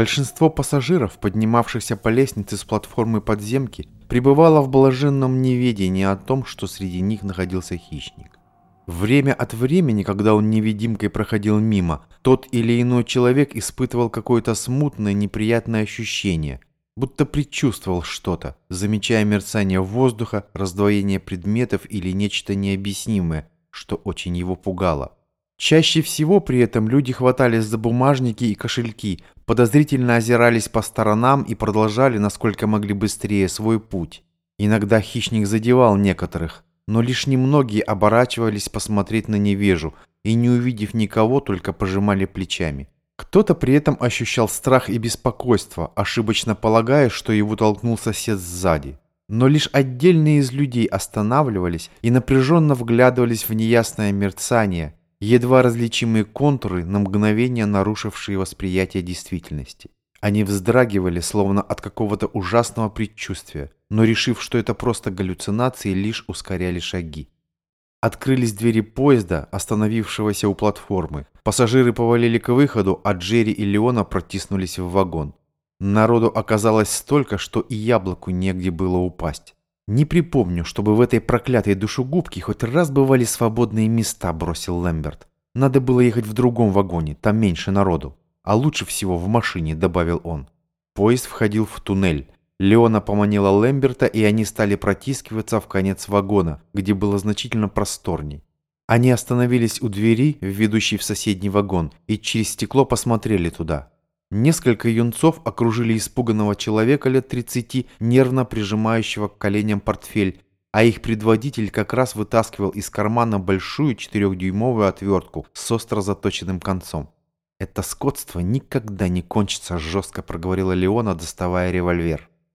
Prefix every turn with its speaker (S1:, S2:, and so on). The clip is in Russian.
S1: Большинство пассажиров, поднимавшихся по лестнице с платформы подземки, пребывало в блаженном неведении о том, что среди них находился хищник. Время от времени, когда он невидимкой проходил мимо, тот или иной человек испытывал какое-то смутное неприятное ощущение, будто предчувствовал что-то, замечая мерцание воздуха, раздвоение предметов или нечто необъяснимое, что очень его пугало. Чаще всего при этом люди хватались за бумажники и кошельки, подозрительно озирались по сторонам и продолжали, насколько могли быстрее, свой путь. Иногда хищник задевал некоторых, но лишь немногие оборачивались посмотреть на невежу и, не увидев никого, только пожимали плечами. Кто-то при этом ощущал страх и беспокойство, ошибочно полагая, что его толкнул сосед сзади. Но лишь отдельные из людей останавливались и напряженно вглядывались в неясное мерцание – едва различимые контуры, на мгновение нарушившие восприятие действительности. Они вздрагивали, словно от какого-то ужасного предчувствия, но, решив, что это просто галлюцинации, лишь ускоряли шаги. Открылись двери поезда, остановившегося у платформы. Пассажиры повалили к выходу, а Джерри и Леона протиснулись в вагон. Народу оказалось столько, что и яблоку негде было упасть. «Не припомню, чтобы в этой проклятой душегубке хоть раз бывали свободные места», – бросил Лэмберт. «Надо было ехать в другом вагоне, там меньше народу. А лучше всего в машине», – добавил он. Поезд входил в туннель. Леона поманила Лэмберта, и они стали протискиваться в конец вагона, где было значительно просторней. Они остановились у двери, ведущей в соседний вагон, и через стекло посмотрели туда. Несколько юнцов окружили испуганного человека лет 30, нервно прижимающего к коленям портфель, а их предводитель как раз вытаскивал из кармана большую четырехдюймовую отвертку с остро заточенным концом. «Это скотство никогда не кончится», – жестко проговорила Леона, доставая револьвер.